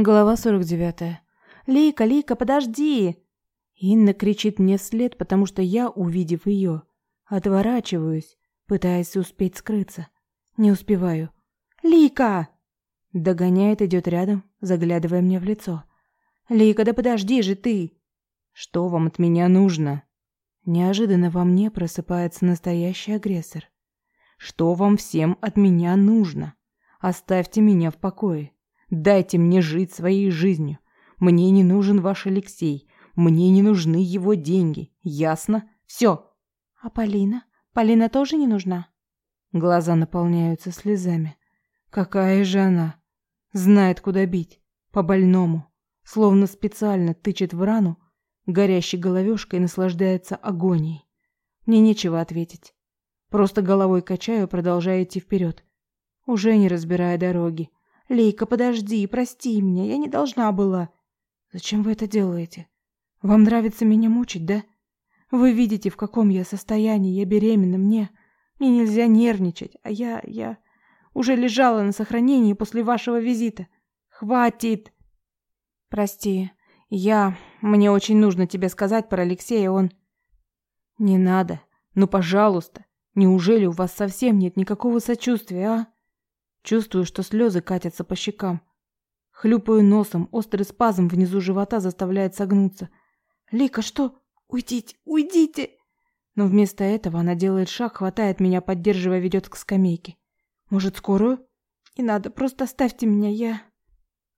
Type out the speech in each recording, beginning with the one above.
Глава 49. «Лика, Лика, подожди!» Инна кричит мне вслед, потому что я, увидев ее, отворачиваюсь, пытаясь успеть скрыться. Не успеваю. «Лика!» Догоняет, идет рядом, заглядывая мне в лицо. «Лика, да подожди же ты!» «Что вам от меня нужно?» Неожиданно во мне просыпается настоящий агрессор. «Что вам всем от меня нужно? Оставьте меня в покое!» Дайте мне жить своей жизнью. Мне не нужен ваш Алексей. Мне не нужны его деньги. Ясно? Все. А Полина? Полина тоже не нужна? Глаза наполняются слезами. Какая же она? Знает, куда бить. По-больному. Словно специально тычет в рану, горящей головешкой наслаждается агонией. Мне нечего ответить. Просто головой качаю, продолжая идти вперед, уже не разбирая дороги, Лейка, подожди, прости меня, я не должна была. Зачем вы это делаете? Вам нравится меня мучить, да? Вы видите, в каком я состоянии, я беременна, мне мне нельзя нервничать, а я я уже лежала на сохранении после вашего визита. Хватит. Прости. Я мне очень нужно тебе сказать про Алексея, он Не надо. Ну, пожалуйста. Неужели у вас совсем нет никакого сочувствия, а? Чувствую, что слезы катятся по щекам. Хлюпаю носом, острый спазм внизу живота заставляет согнуться. «Лика, что? Уйдите, уйдите!» Но вместо этого она делает шаг, хватает меня, поддерживая, ведет к скамейке. «Может, скорую?» «Не надо, просто оставьте меня, я...»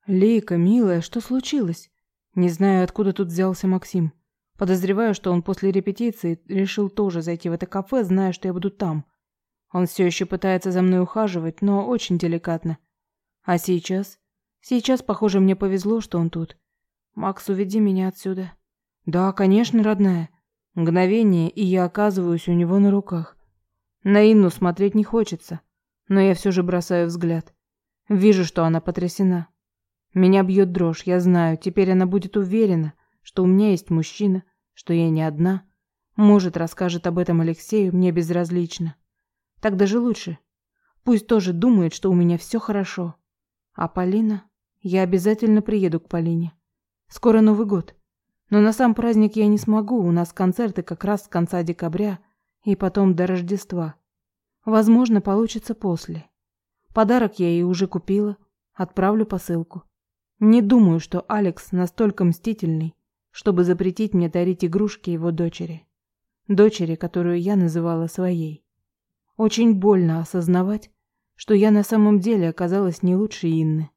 «Лика, милая, что случилось?» Не знаю, откуда тут взялся Максим. Подозреваю, что он после репетиции решил тоже зайти в это кафе, зная, что я буду там. Он все еще пытается за мной ухаживать, но очень деликатно. А сейчас? Сейчас, похоже, мне повезло, что он тут. Макс, уведи меня отсюда. Да, конечно, родная. Мгновение, и я оказываюсь у него на руках. На Инну смотреть не хочется, но я все же бросаю взгляд. Вижу, что она потрясена. Меня бьет дрожь, я знаю, теперь она будет уверена, что у меня есть мужчина, что я не одна. Может, расскажет об этом Алексею, мне безразлично. Так даже лучше. Пусть тоже думает, что у меня все хорошо. А Полина? Я обязательно приеду к Полине. Скоро Новый год. Но на сам праздник я не смогу, у нас концерты как раз с конца декабря и потом до Рождества. Возможно, получится после. Подарок я ей уже купила, отправлю посылку. Не думаю, что Алекс настолько мстительный, чтобы запретить мне дарить игрушки его дочери. Дочери, которую я называла своей. Очень больно осознавать, что я на самом деле оказалась не лучше Инны.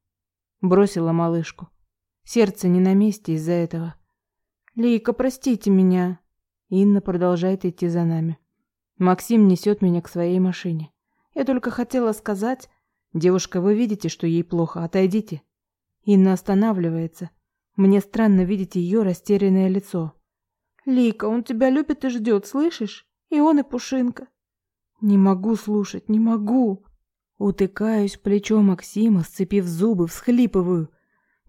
Бросила малышку. Сердце не на месте из-за этого. Лейка, простите меня. Инна продолжает идти за нами. Максим несет меня к своей машине. Я только хотела сказать, девушка, вы видите, что ей плохо, отойдите. Инна останавливается. Мне странно видеть ее растерянное лицо. Лика, он тебя любит и ждет, слышишь? И он и Пушинка. Не могу слушать, не могу. Утыкаюсь в плечо Максима, сцепив зубы, всхлипываю.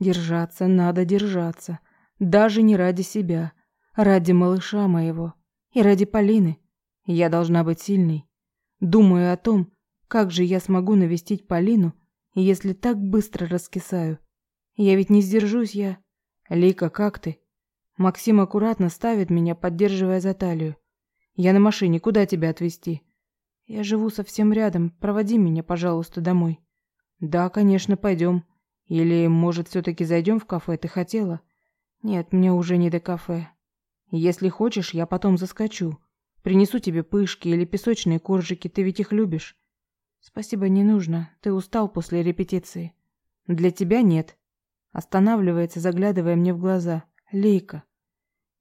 Держаться надо держаться, даже не ради себя, ради малыша моего и ради Полины. Я должна быть сильной. Думаю о том, как же я смогу навестить Полину, если так быстро раскисаю. Я ведь не сдержусь я. Лика, как ты? Максим аккуратно ставит меня, поддерживая за талию. Я на машине, куда тебя отвезти? Я живу совсем рядом. Проводи меня, пожалуйста, домой. Да, конечно, пойдем. Или, может, все таки зайдем в кафе, ты хотела? Нет, мне уже не до кафе. Если хочешь, я потом заскочу. Принесу тебе пышки или песочные коржики, ты ведь их любишь. Спасибо, не нужно. Ты устал после репетиции. Для тебя нет. Останавливается, заглядывая мне в глаза. Лейка.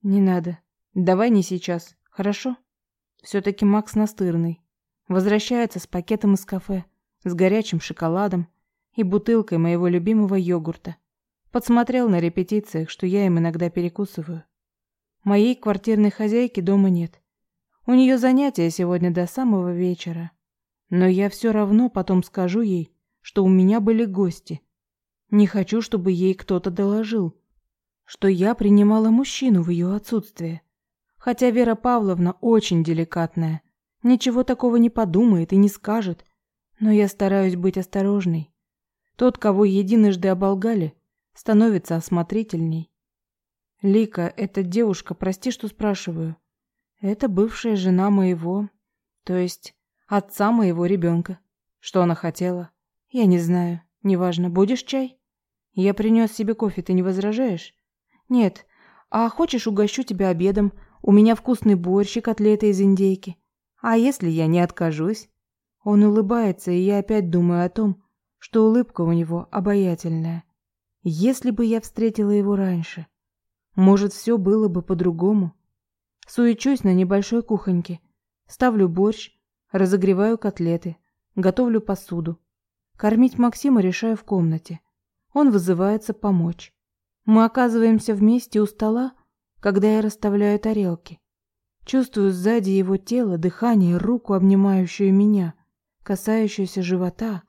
Не надо. Давай не сейчас. Хорошо? все таки Макс настырный. Возвращается с пакетом из кафе, с горячим шоколадом и бутылкой моего любимого йогурта. Подсмотрел на репетициях, что я им иногда перекусываю. Моей квартирной хозяйки дома нет. У нее занятия сегодня до самого вечера. Но я все равно потом скажу ей, что у меня были гости. Не хочу, чтобы ей кто-то доложил, что я принимала мужчину в ее отсутствие. Хотя Вера Павловна очень деликатная Ничего такого не подумает и не скажет. Но я стараюсь быть осторожной. Тот, кого единожды оболгали, становится осмотрительней. Лика, эта девушка, прости, что спрашиваю. Это бывшая жена моего, то есть отца моего ребенка. Что она хотела? Я не знаю. Неважно. Будешь чай? Я принес себе кофе, ты не возражаешь? Нет. А хочешь, угощу тебя обедом? У меня вкусный борщ и котлеты из индейки. А если я не откажусь? Он улыбается, и я опять думаю о том, что улыбка у него обаятельная. Если бы я встретила его раньше, может, все было бы по-другому. Суечусь на небольшой кухоньке, ставлю борщ, разогреваю котлеты, готовлю посуду. Кормить Максима решаю в комнате. Он вызывается помочь. Мы оказываемся вместе у стола, когда я расставляю тарелки. Чувствую сзади его тело, дыхание, руку, обнимающую меня, касающуюся живота.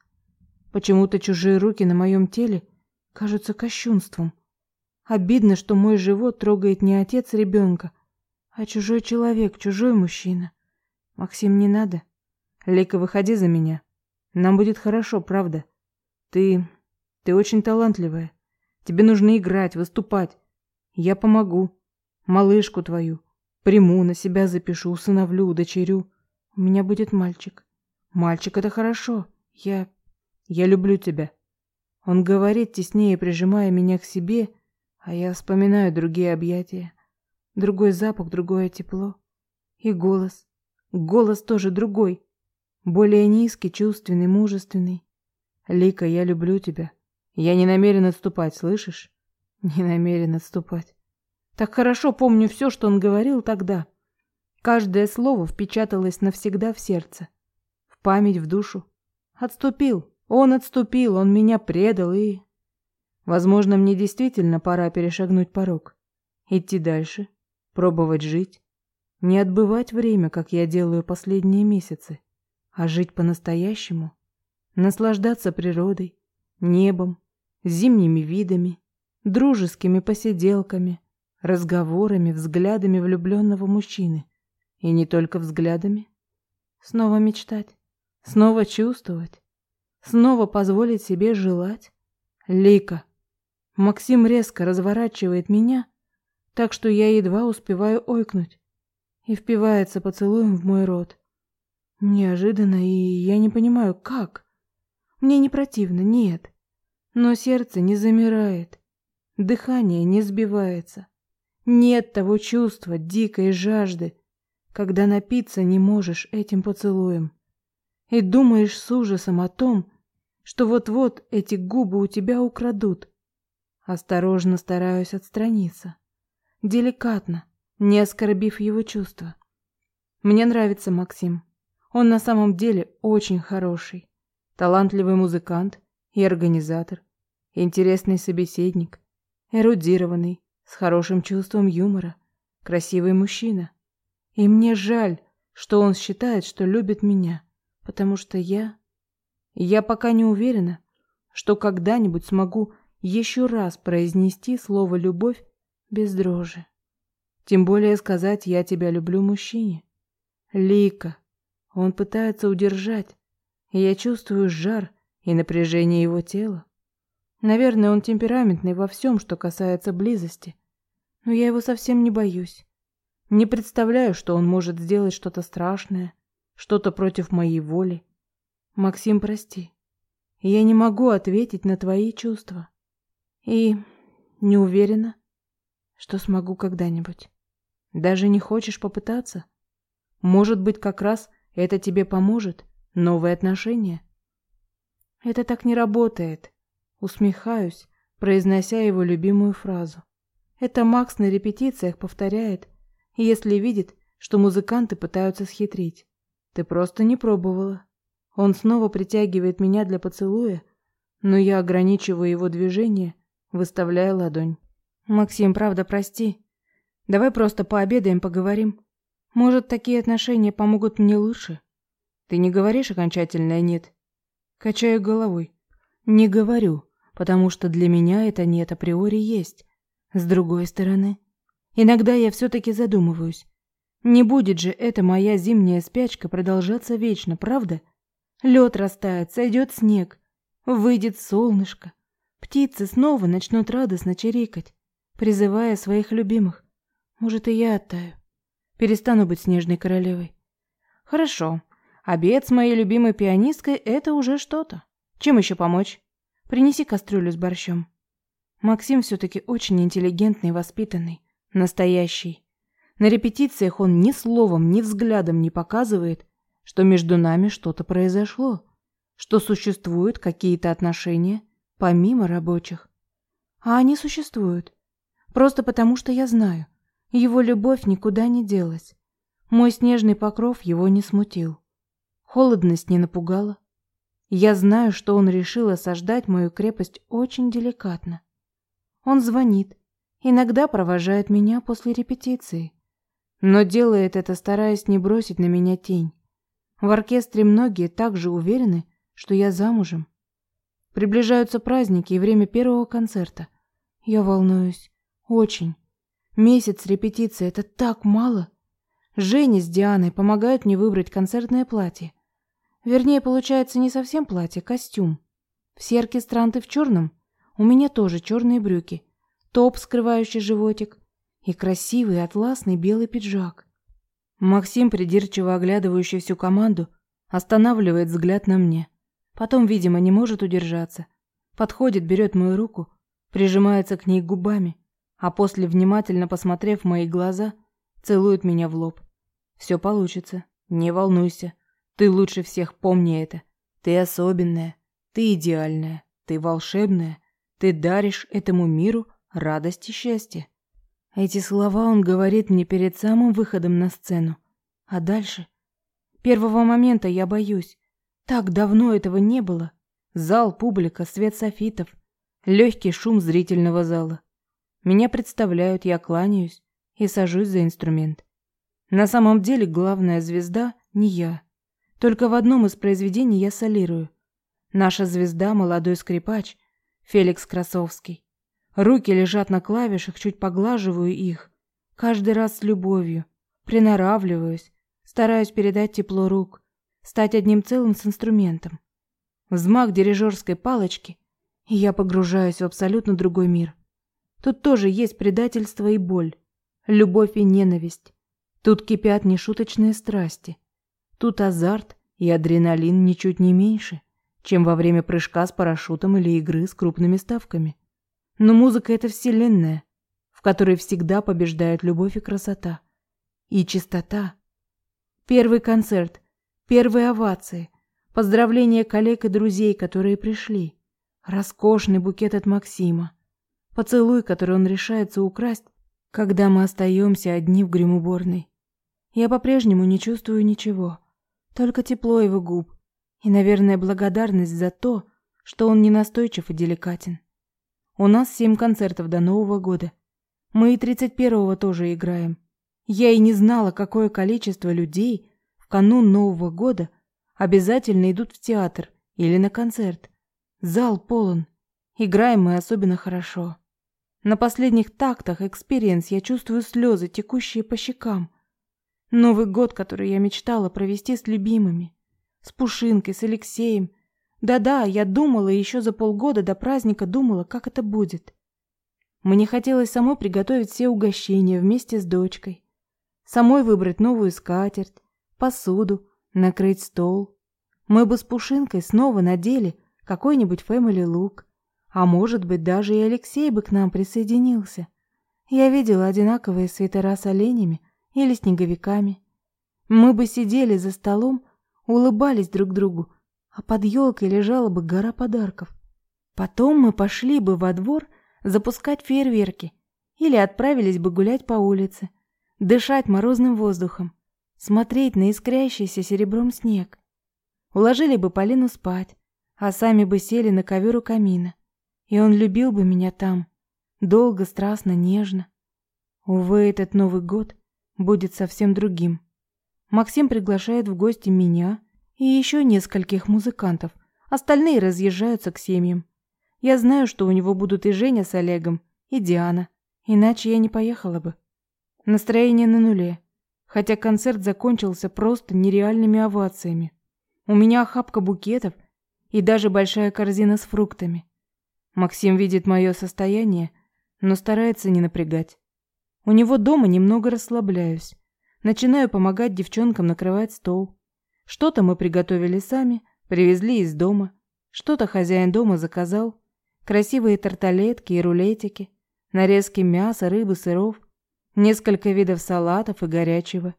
Почему-то чужие руки на моем теле кажутся кощунством. Обидно, что мой живот трогает не отец ребенка, а чужой человек, чужой мужчина. Максим, не надо. Лика, выходи за меня. Нам будет хорошо, правда? Ты... ты очень талантливая. Тебе нужно играть, выступать. Я помогу. Малышку твою. Приму, на себя запишу, усыновлю, удочерю. У меня будет мальчик. Мальчик — это хорошо. Я... я люблю тебя. Он говорит, теснее прижимая меня к себе, а я вспоминаю другие объятия. Другой запах, другое тепло. И голос. Голос тоже другой. Более низкий, чувственный, мужественный. Лика, я люблю тебя. Я не намерен отступать, слышишь? Не намерен отступать. Так хорошо помню все, что он говорил тогда. Каждое слово впечаталось навсегда в сердце, в память, в душу. Отступил. Он отступил, он меня предал и... Возможно, мне действительно пора перешагнуть порог. Идти дальше, пробовать жить. Не отбывать время, как я делаю последние месяцы а жить по-настоящему, наслаждаться природой, небом, зимними видами, дружескими посиделками, разговорами, взглядами влюбленного мужчины. И не только взглядами. Снова мечтать, снова чувствовать, снова позволить себе желать. Лика. Максим резко разворачивает меня, так что я едва успеваю ойкнуть и впивается поцелуем в мой рот. Неожиданно, и я не понимаю, как. Мне не противно, нет. Но сердце не замирает. Дыхание не сбивается. Нет того чувства дикой жажды, когда напиться не можешь этим поцелуем. И думаешь с ужасом о том, что вот-вот эти губы у тебя украдут. Осторожно стараюсь отстраниться. Деликатно, не оскорбив его чувства. Мне нравится Максим. Он на самом деле очень хороший, талантливый музыкант и организатор, интересный собеседник, эрудированный, с хорошим чувством юмора, красивый мужчина. И мне жаль, что он считает, что любит меня, потому что я... Я пока не уверена, что когда-нибудь смогу еще раз произнести слово «любовь» без дрожи. Тем более сказать «я тебя люблю» мужчине. Лика, он пытается удержать, и я чувствую жар и напряжение его тела. Наверное, он темпераментный во всем, что касается близости, но я его совсем не боюсь. Не представляю, что он может сделать что-то страшное, что-то против моей воли. Максим, прости. Я не могу ответить на твои чувства. И не уверена, что смогу когда-нибудь. Даже не хочешь попытаться? Может быть, как раз это тебе поможет? Новые отношения? Это так не работает. Усмехаюсь, произнося его любимую фразу. Это Макс на репетициях повторяет, если видит, что музыканты пытаются схитрить. Ты просто не пробовала. Он снова притягивает меня для поцелуя, но я ограничиваю его движение, выставляя ладонь. Максим, правда, прости. Давай просто пообедаем, поговорим. Может, такие отношения помогут мне лучше? Ты не говоришь окончательное «нет»? Качаю головой. Не говорю, потому что для меня это «нет» априори есть. С другой стороны, иногда я все-таки задумываюсь. Не будет же эта моя зимняя спячка продолжаться вечно, правда? Лед растает, сойдет снег, выйдет солнышко. Птицы снова начнут радостно чирикать, призывая своих любимых. Может, и я оттаю. Перестану быть снежной королевой. Хорошо. Обед с моей любимой пианисткой – это уже что-то. Чем еще помочь? Принеси кастрюлю с борщом. Максим все-таки очень интеллигентный воспитанный. Настоящий. На репетициях он ни словом, ни взглядом не показывает, что между нами что-то произошло, что существуют какие-то отношения помимо рабочих. А они существуют. Просто потому, что я знаю. Его любовь никуда не делась. Мой снежный покров его не смутил. Холодность не напугала. Я знаю, что он решил осаждать мою крепость очень деликатно. Он звонит, иногда провожает меня после репетиции, но делает это, стараясь не бросить на меня тень. В оркестре многие также уверены, что я замужем. Приближаются праздники и время первого концерта. Я волнуюсь. Очень. Месяц репетиции — это так мало. Женя с Дианой помогают мне выбрать концертное платье. Вернее, получается не совсем платье, костюм. Все оркестранты в черном. У меня тоже черные брюки. Топ, скрывающий животик. И красивый атласный белый пиджак. Максим, придирчиво оглядывающий всю команду, останавливает взгляд на мне. Потом, видимо, не может удержаться. Подходит, берет мою руку, прижимается к ней губами, а после, внимательно посмотрев в мои глаза, целует меня в лоб. Все получится, не волнуйся. Ты лучше всех помни это. Ты особенная, ты идеальная, ты волшебная, ты даришь этому миру радость и счастье. Эти слова он говорит мне перед самым выходом на сцену. А дальше? Первого момента я боюсь. Так давно этого не было. Зал, публика, свет софитов, легкий шум зрительного зала. Меня представляют, я кланяюсь и сажусь за инструмент. На самом деле главная звезда не я. Только в одном из произведений я солирую. Наша звезда – молодой скрипач Феликс Красовский. Руки лежат на клавишах, чуть поглаживаю их. Каждый раз с любовью. Приноравливаюсь, стараюсь передать тепло рук, стать одним целым с инструментом. Взмах дирижерской палочки, и я погружаюсь в абсолютно другой мир. Тут тоже есть предательство и боль, любовь и ненависть. Тут кипят нешуточные страсти. Тут азарт и адреналин ничуть не меньше, чем во время прыжка с парашютом или игры с крупными ставками. Но музыка — это вселенная, в которой всегда побеждают любовь и красота. И чистота. Первый концерт, первые овации, поздравления коллег и друзей, которые пришли. Роскошный букет от Максима. Поцелуй, который он решается украсть, когда мы остаемся одни в гримуборной. Я по-прежнему не чувствую ничего, только тепло его губ и, наверное, благодарность за то, что он не настойчив и деликатен. У нас семь концертов до Нового года. Мы и тридцать первого тоже играем. Я и не знала, какое количество людей в канун Нового года обязательно идут в театр или на концерт. Зал полон. Играем мы особенно хорошо. На последних тактах Experience я чувствую слезы, текущие по щекам. Новый год, который я мечтала провести с любимыми. С Пушинкой, с Алексеем, да-да, я думала еще за полгода до праздника думала, как это будет. Мне хотелось самой приготовить все угощения вместе с дочкой. Самой выбрать новую скатерть, посуду, накрыть стол. Мы бы с Пушинкой снова надели какой-нибудь фэмили лук. А может быть, даже и Алексей бы к нам присоединился. Я видела одинаковые свитера с оленями или снеговиками. Мы бы сидели за столом, улыбались друг другу а под елкой лежала бы гора подарков. Потом мы пошли бы во двор запускать фейерверки или отправились бы гулять по улице, дышать морозным воздухом, смотреть на искрящийся серебром снег. Уложили бы Полину спать, а сами бы сели на ковер у камина, и он любил бы меня там, долго, страстно, нежно. Увы, этот Новый год будет совсем другим. Максим приглашает в гости меня, и еще нескольких музыкантов. Остальные разъезжаются к семьям. Я знаю, что у него будут и Женя с Олегом, и Диана. Иначе я не поехала бы. Настроение на нуле. Хотя концерт закончился просто нереальными овациями. У меня охапка букетов и даже большая корзина с фруктами. Максим видит мое состояние, но старается не напрягать. У него дома немного расслабляюсь. Начинаю помогать девчонкам накрывать стол. Что-то мы приготовили сами, привезли из дома. Что-то хозяин дома заказал. Красивые тарталетки и рулетики, нарезки мяса, рыбы, сыров, несколько видов салатов и горячего.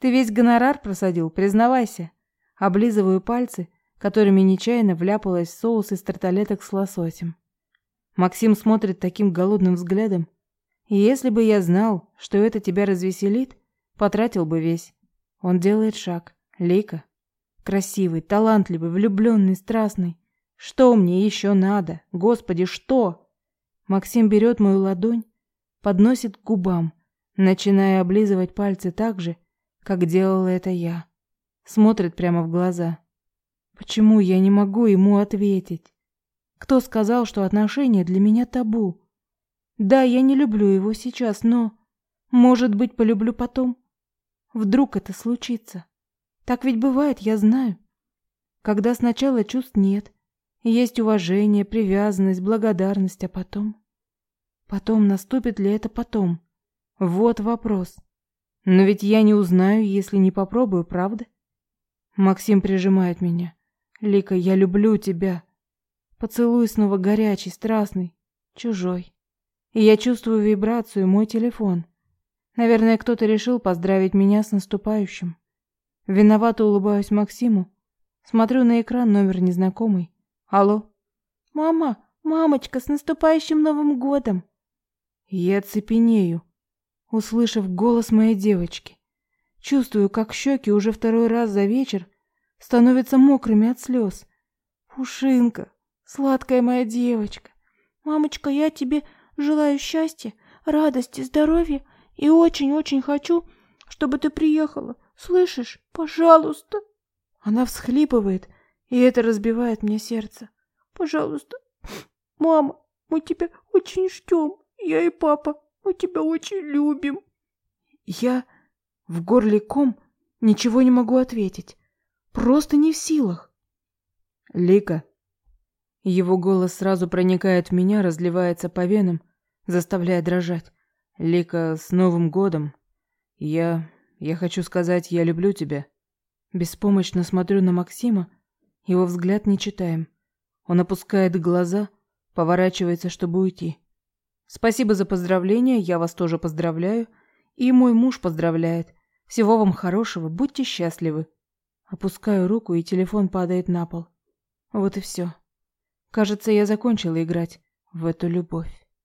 Ты весь гонорар просадил, признавайся. Облизываю пальцы, которыми нечаянно вляпалась в соус из тарталеток с лососем. Максим смотрит таким голодным взглядом. И если бы я знал, что это тебя развеселит, потратил бы весь. Он делает шаг. Лейка. Красивый, талантливый, влюбленный, страстный. Что мне еще надо? Господи, что? Максим берет мою ладонь, подносит к губам, начиная облизывать пальцы так же, как делала это я. Смотрит прямо в глаза. Почему я не могу ему ответить? Кто сказал, что отношения для меня табу? Да, я не люблю его сейчас, но... Может быть, полюблю потом? Вдруг это случится? Так ведь бывает, я знаю. Когда сначала чувств нет, есть уважение, привязанность, благодарность, а потом... Потом наступит ли это потом? Вот вопрос. Но ведь я не узнаю, если не попробую, правда? Максим прижимает меня. Лика, я люблю тебя. Поцелуй снова горячий, страстный, чужой. И я чувствую вибрацию, мой телефон. Наверное, кто-то решил поздравить меня с наступающим. Виновато улыбаюсь Максиму. Смотрю на экран номер незнакомый. Алло. Мама, мамочка, с наступающим Новым годом. Я цепенею, услышав голос моей девочки. Чувствую, как щеки уже второй раз за вечер становятся мокрыми от слез. Пушинка, сладкая моя девочка. Мамочка, я тебе желаю счастья, радости, здоровья и очень-очень хочу, чтобы ты приехала. Слышишь? Пожалуйста. Она всхлипывает, и это разбивает мне сердце. Пожалуйста. Мама, мы тебя очень ждем. Я и папа, мы тебя очень любим. Я в горле ком ничего не могу ответить. Просто не в силах. Лика. Его голос сразу проникает в меня, разливается по венам, заставляя дрожать. Лика, с Новым годом. Я... я хочу сказать, я люблю тебя. Беспомощно смотрю на Максима, его взгляд не читаем. Он опускает глаза, поворачивается, чтобы уйти. Спасибо за поздравления, я вас тоже поздравляю. И мой муж поздравляет. Всего вам хорошего, будьте счастливы. Опускаю руку, и телефон падает на пол. Вот и все. Кажется, я закончила играть в эту любовь.